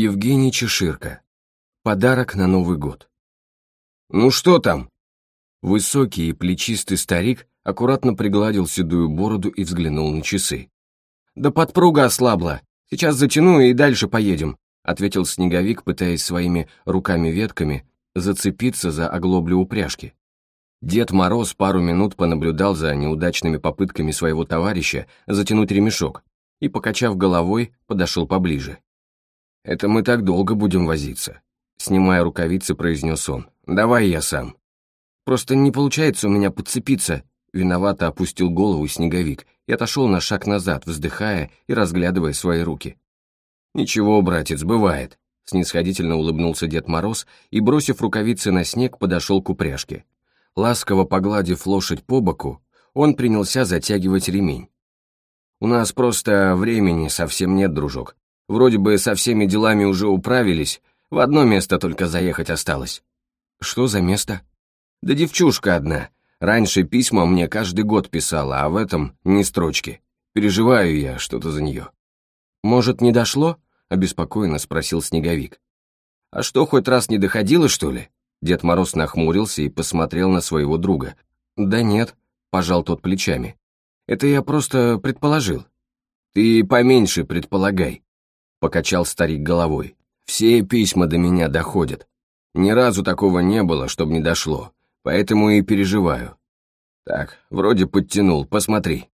Евгений Чеширка. Подарок на Новый год. «Ну что там?» Высокий и плечистый старик аккуратно пригладил седую бороду и взглянул на часы. «Да подпруга ослабла. Сейчас затяну и дальше поедем», ответил снеговик, пытаясь своими руками-ветками зацепиться за оглоблю упряжки. Дед Мороз пару минут понаблюдал за неудачными попытками своего товарища затянуть ремешок и, покачав головой, подошел поближе. «Это мы так долго будем возиться», — снимая рукавицы, произнес он. «Давай я сам». «Просто не получается у меня подцепиться», — виновато опустил голову снеговик и отошел на шаг назад, вздыхая и разглядывая свои руки. «Ничего, братец, бывает», — снисходительно улыбнулся Дед Мороз и, бросив рукавицы на снег, подошел к упряжке. Ласково погладив лошадь по боку, он принялся затягивать ремень. «У нас просто времени совсем нет, дружок. Вроде бы со всеми делами уже управились, в одно место только заехать осталось. Что за место? Да девчушка одна. Раньше письма мне каждый год писала, а в этом ни строчки. Переживаю я что-то за нее. Может, не дошло? Обеспокоенно спросил Снеговик. А что, хоть раз не доходило, что ли? Дед Мороз нахмурился и посмотрел на своего друга. Да нет, пожал тот плечами. Это я просто предположил. Ты поменьше предполагай, — покачал старик головой. «Все письма до меня доходят. Ни разу такого не было, чтобы не дошло, поэтому и переживаю. Так, вроде подтянул, посмотри».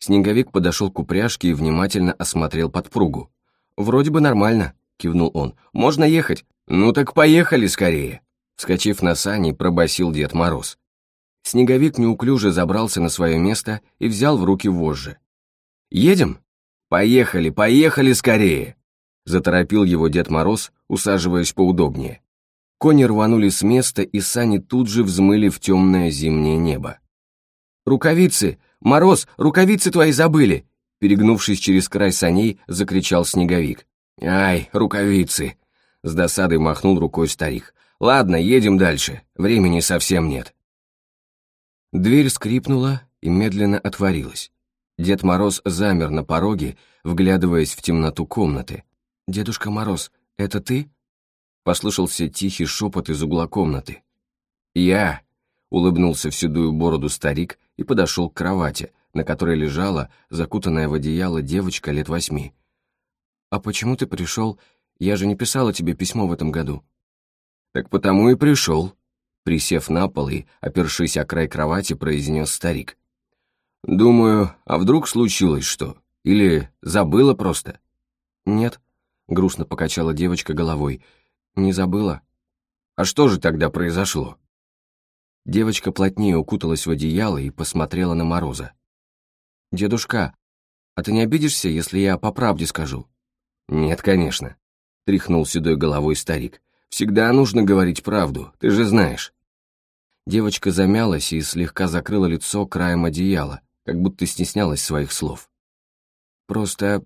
Снеговик подошел к упряжке и внимательно осмотрел подпругу. «Вроде бы нормально», — кивнул он. «Можно ехать?» «Ну так поехали скорее!» Вскочив на сани, пробасил Дед Мороз. Снеговик неуклюже забрался на свое место и взял в руки вожжи. «Едем?» «Поехали, поехали скорее!» Заторопил его Дед Мороз, усаживаясь поудобнее. Кони рванули с места, и сани тут же взмыли в темное зимнее небо. «Рукавицы! Мороз, рукавицы твои забыли!» Перегнувшись через край саней, закричал Снеговик. «Ай, рукавицы!» С досадой махнул рукой старик. «Ладно, едем дальше, времени совсем нет». Дверь скрипнула и медленно отворилась. Дед Мороз замер на пороге, вглядываясь в темноту комнаты. «Дедушка Мороз, это ты?» Послышался тихий шепот из угла комнаты. «Я!» — улыбнулся в седую бороду старик и подошел к кровати, на которой лежала, закутанная в одеяло девочка лет восьми. «А почему ты пришел? Я же не писала тебе письмо в этом году». «Так потому и пришел», — присев на пол и, опершись о край кровати, произнес старик. «Думаю, а вдруг случилось что? Или забыла просто?» «Нет», — грустно покачала девочка головой. «Не забыла». «А что же тогда произошло?» Девочка плотнее укуталась в одеяло и посмотрела на Мороза. «Дедушка, а ты не обидишься, если я по правде скажу?» «Нет, конечно», — тряхнул седой головой старик. «Всегда нужно говорить правду, ты же знаешь». Девочка замялась и слегка закрыла лицо краем одеяла, как будто стеснялась своих слов. «Просто...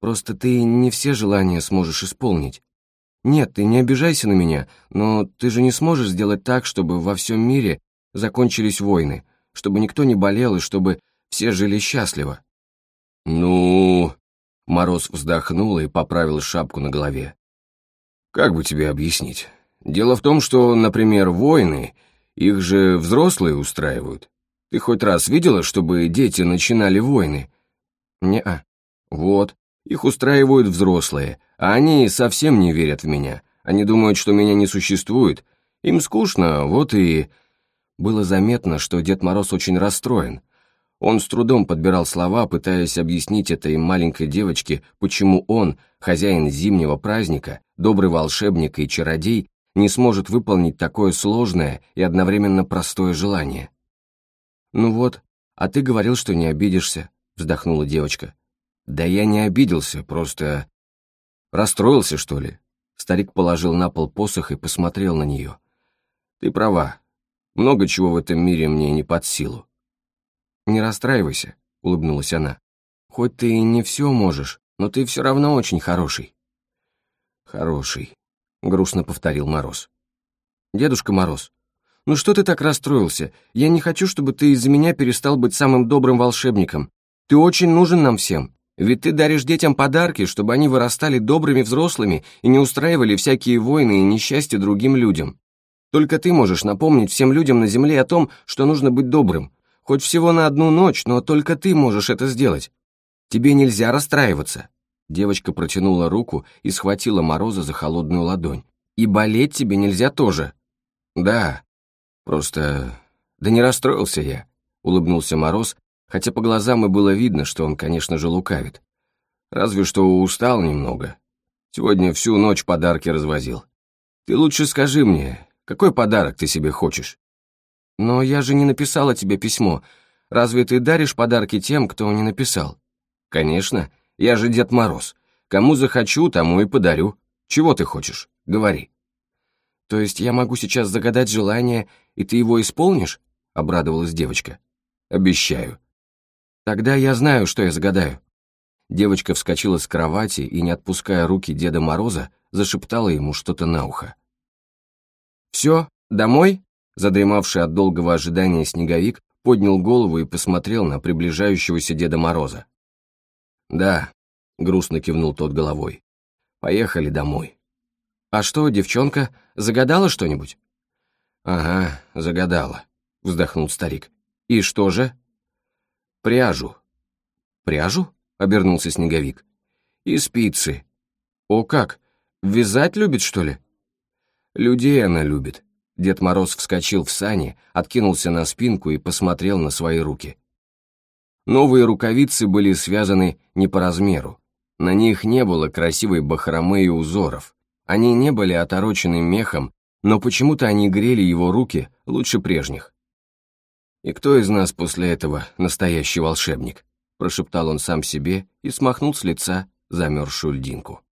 просто ты не все желания сможешь исполнить. Нет, ты не обижайся на меня, но ты же не сможешь сделать так, чтобы во всем мире закончились войны, чтобы никто не болел и чтобы все жили счастливо». «Ну...» Мороз вздохнул и поправил шапку на голове. «Как бы тебе объяснить? Дело в том, что, например, войны, их же взрослые устраивают. Ты хоть раз видела, чтобы дети начинали войны? Не-а. Вот, их устраивают взрослые, а они совсем не верят в меня. Они думают, что меня не существует. Им скучно, вот и... Было заметно, что Дед Мороз очень расстроен. Он с трудом подбирал слова, пытаясь объяснить этой маленькой девочке, почему он, хозяин зимнего праздника, добрый волшебник и чародей, не сможет выполнить такое сложное и одновременно простое желание. «Ну вот, а ты говорил, что не обидишься», — вздохнула девочка. «Да я не обиделся, просто... расстроился, что ли?» Старик положил на пол посох и посмотрел на нее. «Ты права. Много чего в этом мире мне не под силу». «Не расстраивайся», — улыбнулась она. «Хоть ты и не все можешь, но ты все равно очень хороший». «Хороший», — грустно повторил Мороз. «Дедушка Мороз, «Ну что ты так расстроился? Я не хочу, чтобы ты из-за меня перестал быть самым добрым волшебником. Ты очень нужен нам всем», Ведь ты даришь детям подарки, чтобы они вырастали добрыми взрослыми и не устраивали всякие войны и несчастья другим людям. Только ты можешь напомнить всем людям на земле о том, что нужно быть добрым. Хоть всего на одну ночь, но только ты можешь это сделать. Тебе нельзя расстраиваться. Девочка протянула руку и схватила Мороза за холодную ладонь. И болеть тебе нельзя тоже. Да, просто... Да не расстроился я, улыбнулся Мороз, хотя по глазам и было видно, что он, конечно же, лукавит. Разве что устал немного. Сегодня всю ночь подарки развозил. Ты лучше скажи мне, какой подарок ты себе хочешь? Но я же не написала тебе письмо. Разве ты даришь подарки тем, кто не написал? Конечно, я же Дед Мороз. Кому захочу, тому и подарю. Чего ты хочешь? Говори. То есть я могу сейчас загадать желание, и ты его исполнишь? Обрадовалась девочка. Обещаю. Тогда я знаю, что я загадаю». Девочка вскочила с кровати и, не отпуская руки Деда Мороза, зашептала ему что-то на ухо. «Все, домой?» Задремавший от долгого ожидания снеговик поднял голову и посмотрел на приближающегося Деда Мороза. «Да», — грустно кивнул тот головой, — «поехали домой». «А что, девчонка, загадала что-нибудь?» «Ага, загадала», — вздохнул старик. «И что же?» «Пряжу». «Пряжу?» — обернулся Снеговик. «И спицы». «О как! Вязать любит, что ли?» «Людей она любит». Дед Мороз вскочил в сани, откинулся на спинку и посмотрел на свои руки. Новые рукавицы были связаны не по размеру. На них не было красивой бахромы и узоров. Они не были оторочены мехом, но почему-то они грели его руки лучше прежних. «И кто из нас после этого настоящий волшебник?» прошептал он сам себе и смахнул с лица замерзшую льдинку.